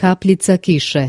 Kapljica kiše.